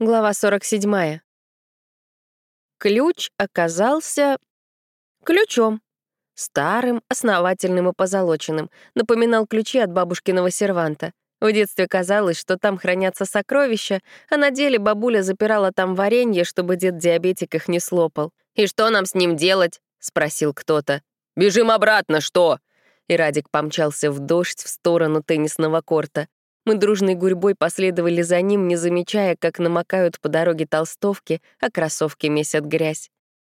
Глава 47. Ключ оказался ключом. Старым, основательным и позолоченным. Напоминал ключи от бабушкиного серванта. В детстве казалось, что там хранятся сокровища, а на деле бабуля запирала там варенье, чтобы дед-диабетик их не слопал. «И что нам с ним делать?» — спросил кто-то. «Бежим обратно, что?» И Радик помчался в дождь в сторону теннисного корта. Мы дружной гурьбой последовали за ним, не замечая, как намокают по дороге толстовки, а кроссовки месят грязь.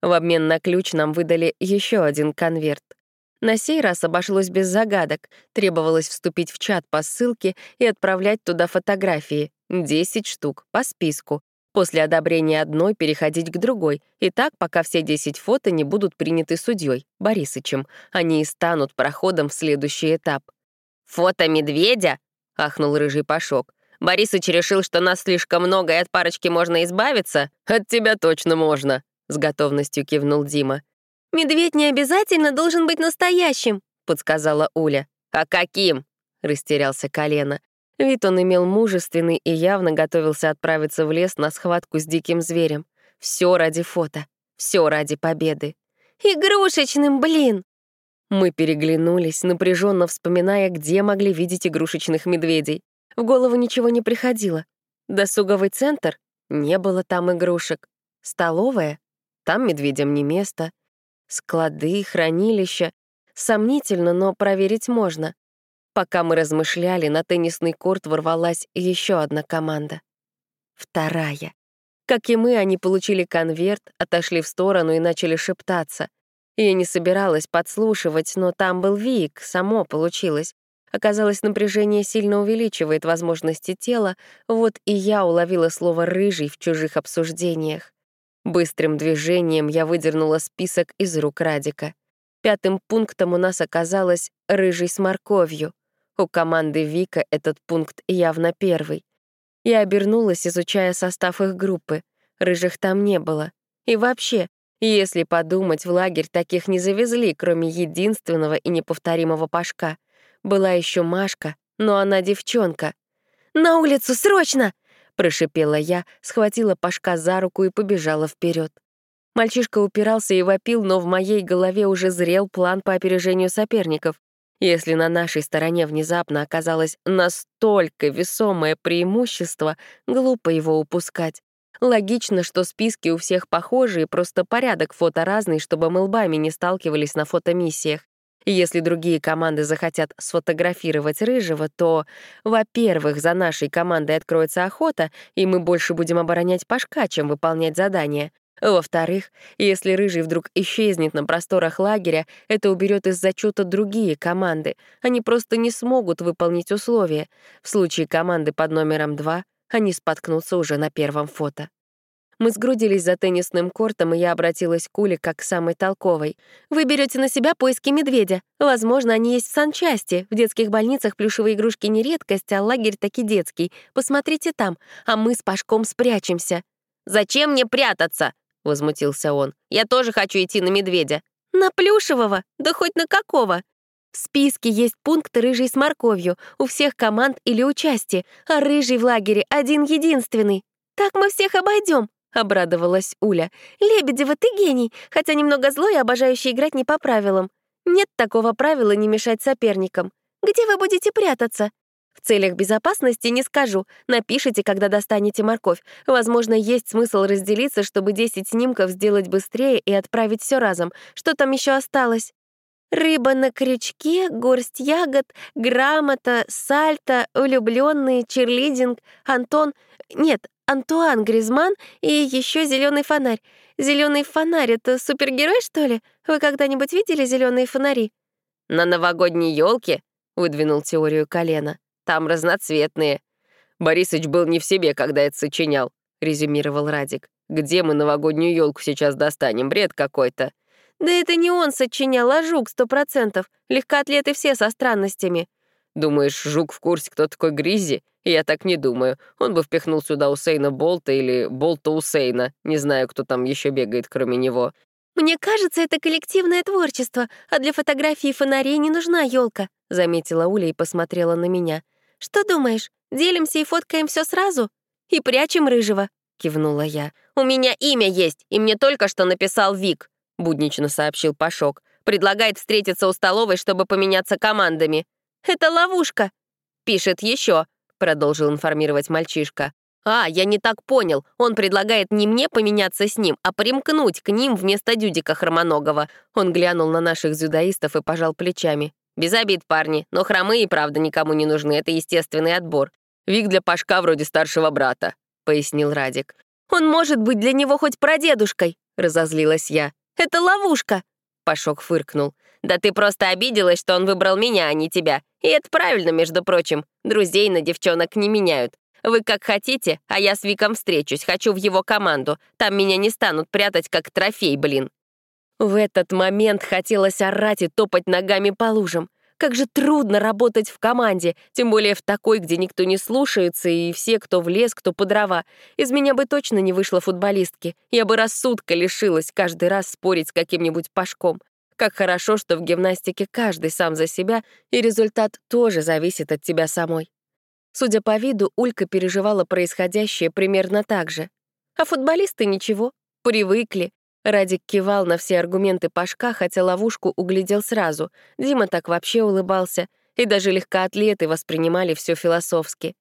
В обмен на ключ нам выдали еще один конверт. На сей раз обошлось без загадок. Требовалось вступить в чат по ссылке и отправлять туда фотографии. 10 штук, по списку. После одобрения одной переходить к другой. И так, пока все 10 фото не будут приняты судьей Борисычем. Они и станут проходом в следующий этап. «Фото медведя?» — ахнул рыжий Пашок. «Борисыч решил, что нас слишком много, и от парочки можно избавиться? От тебя точно можно!» — с готовностью кивнул Дима. «Медведь не обязательно должен быть настоящим», — подсказала Уля. «А каким?» — растерялся колено. Вид он имел мужественный и явно готовился отправиться в лес на схватку с диким зверем. Все ради фото, все ради победы. «Игрушечным, блин!» Мы переглянулись, напряженно вспоминая, где могли видеть игрушечных медведей. В голову ничего не приходило. Досуговый центр? Не было там игрушек. Столовая? Там медведям не место. Склады, хранилища. Сомнительно, но проверить можно. Пока мы размышляли, на теннисный корт ворвалась еще одна команда. Вторая. Как и мы, они получили конверт, отошли в сторону и начали шептаться — я не собиралась подслушивать, но там был Вик, само получилось. Оказалось, напряжение сильно увеличивает возможности тела, вот и я уловила слово «рыжий» в чужих обсуждениях. Быстрым движением я выдернула список из рук Радика. Пятым пунктом у нас оказалось «рыжий с морковью». У команды Вика этот пункт явно первый. Я обернулась, изучая состав их группы. Рыжих там не было. И вообще, если подумать, в лагерь таких не завезли, кроме единственного и неповторимого Пашка. Была еще Машка, но она девчонка. «На улицу, срочно!» — прошипела я, схватила Пашка за руку и побежала вперед. Мальчишка упирался и вопил, но в моей голове уже зрел план по опережению соперников. Если на нашей стороне внезапно оказалось настолько весомое преимущество, глупо его упускать. Логично, что списки у всех похожие, просто порядок фото разный, чтобы мы лбами не сталкивались на фотомиссиях. если другие команды захотят сфотографировать Рыжего, то, во-первых, за нашей командой откроется охота, и мы больше будем оборонять Пашка, чем выполнять задания. Во-вторых, если Рыжий вдруг исчезнет на просторах лагеря, это уберет из зачета другие команды. Они просто не смогут выполнить условия. В случае команды под номером 2 они споткнутся уже на первом фото. Мы сгрудились за теннисным кортом, и я обратилась к Уле как к самой толковой. «Вы берете на себя поиски медведя. Возможно, они есть в санчасти. В детских больницах плюшевые игрушки не редкость, а лагерь таки детский. Посмотрите там, а мы с Пашком спрячемся». «Зачем мне прятаться?» — возмутился он. «Я тоже хочу идти на медведя». «На плюшевого? Да хоть на какого?» В списке есть пункт «Рыжий с морковью» у всех команд или участия, а рыжий в лагере один-единственный. «Так мы всех обойдем, обрадовалась Уля. «Лебедева, ты гений, хотя немного злой и обожающий играть не по правилам. Нет такого правила не мешать соперникам. Где вы будете прятаться?» В целях безопасности не скажу. Напишите, когда достанете морковь. Возможно, есть смысл разделиться, чтобы 10 снимков сделать быстрее и отправить все разом. Что там еще осталось? Рыба на крючке, горсть ягод, грамота, сальто, влюбленные, черлидинг, Антон... Нет, Антуан Гризман и еще зеленый фонарь. Зеленый фонарь — это супергерой, что ли? Вы когда-нибудь видели зеленые фонари? На новогодней елке, выдвинул теорию колена. Там разноцветные. Борисыч был не в себе, когда это сочинял, резюмировал Радик. Где мы новогоднюю елку сейчас достанем? Бред какой-то. Да это не он сочинял, а Жук сто процентов. Легкоатлеты все со странностями. Думаешь, Жук в курсе, кто такой Гризи? Я так не думаю. Он бы впихнул сюда Усейна Болта или Болта Усейна. Не знаю, кто там еще бегает, кроме него. «Мне кажется, это коллективное творчество, а для фотографии фонарей не нужна елка, заметила Уля и посмотрела на меня. «Что думаешь, делимся и фоткаем все сразу? И прячем рыжего?» кивнула я. «У меня имя есть, и мне только что написал Вик», — буднично сообщил Пашок. «Предлагает встретиться у столовой, чтобы поменяться командами». «Это ловушка», — пишет еще, — продолжил информировать мальчишка. «А, я не так понял. Он предлагает не мне поменяться с ним, а примкнуть к ним вместо Дюдика Хромоногова». Он глянул на наших зюдаистов и пожал плечами. «Без обид, парни, но хромы и правда никому не нужны, это естественный отбор. Вик для Пашка вроде старшего брата», — пояснил Радик. «Он может быть для него хоть прадедушкой», — разозлилась я. «Это ловушка», — Пашок фыркнул. «Да ты просто обиделась, что он выбрал меня, а не тебя. И это правильно, между прочим. Друзей на девчонок не меняют. Вы как хотите, а я с Виком встречусь, хочу в его команду. Там меня не станут прятать, как трофей, блин». В этот момент хотелось орать и топать ногами по лужам. Как же трудно работать в команде, тем более в такой, где никто не слушается, и все, кто в лес, кто по дрова. Из меня бы точно не вышло футболистки. Я бы рассудка лишилась каждый раз спорить с каким-нибудь пашком. Как хорошо, что в гимнастике каждый сам за себя, и результат тоже зависит от тебя самой. Судя по виду, Улька переживала происходящее примерно так же. А футболисты ничего, привыкли. Радик кивал на все аргументы Пашка, хотя ловушку углядел сразу. Дима так вообще улыбался. И даже легкоатлеты воспринимали все философски.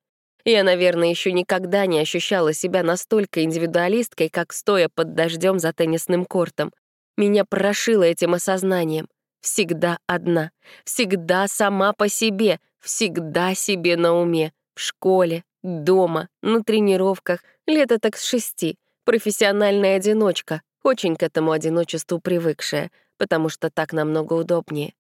Я, наверное, еще никогда не ощущала себя настолько индивидуалисткой, как стоя под дождем за теннисным кортом. Меня прошило этим осознанием. Всегда одна, всегда сама по себе, всегда себе на уме. В школе, дома, на тренировках, лето так с шести. Профессиональная одиночка, очень к этому одиночеству привыкшая, потому что так намного удобнее.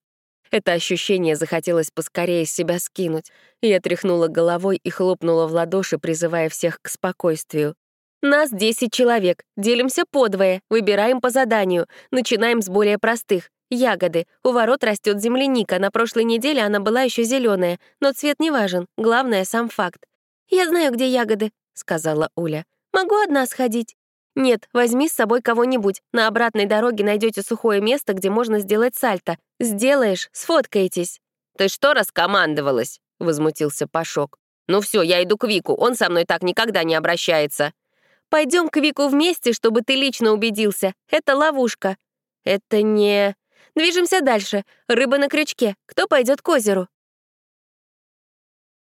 Это ощущение захотелось поскорее себя скинуть. Я тряхнула головой и хлопнула в ладоши, призывая всех к спокойствию. «Нас 10 человек, делимся подвое, выбираем по заданию, начинаем с более простых. Ягоды. У ворот растет земляника. На прошлой неделе она была еще зеленая, но цвет не важен. Главное — сам факт. «Я знаю, где ягоды», — сказала Уля. «Могу одна сходить». «Нет, возьми с собой кого-нибудь. На обратной дороге найдете сухое место, где можно сделать сальто. Сделаешь, сфоткаетесь». «Ты что раскомандовалась?» — возмутился Пашок. «Ну все, я иду к Вику, он со мной так никогда не обращается». «Пойдем к Вику вместе, чтобы ты лично убедился. Это ловушка». «Это не...» Движемся дальше. Рыба на крючке. Кто пойдет к озеру?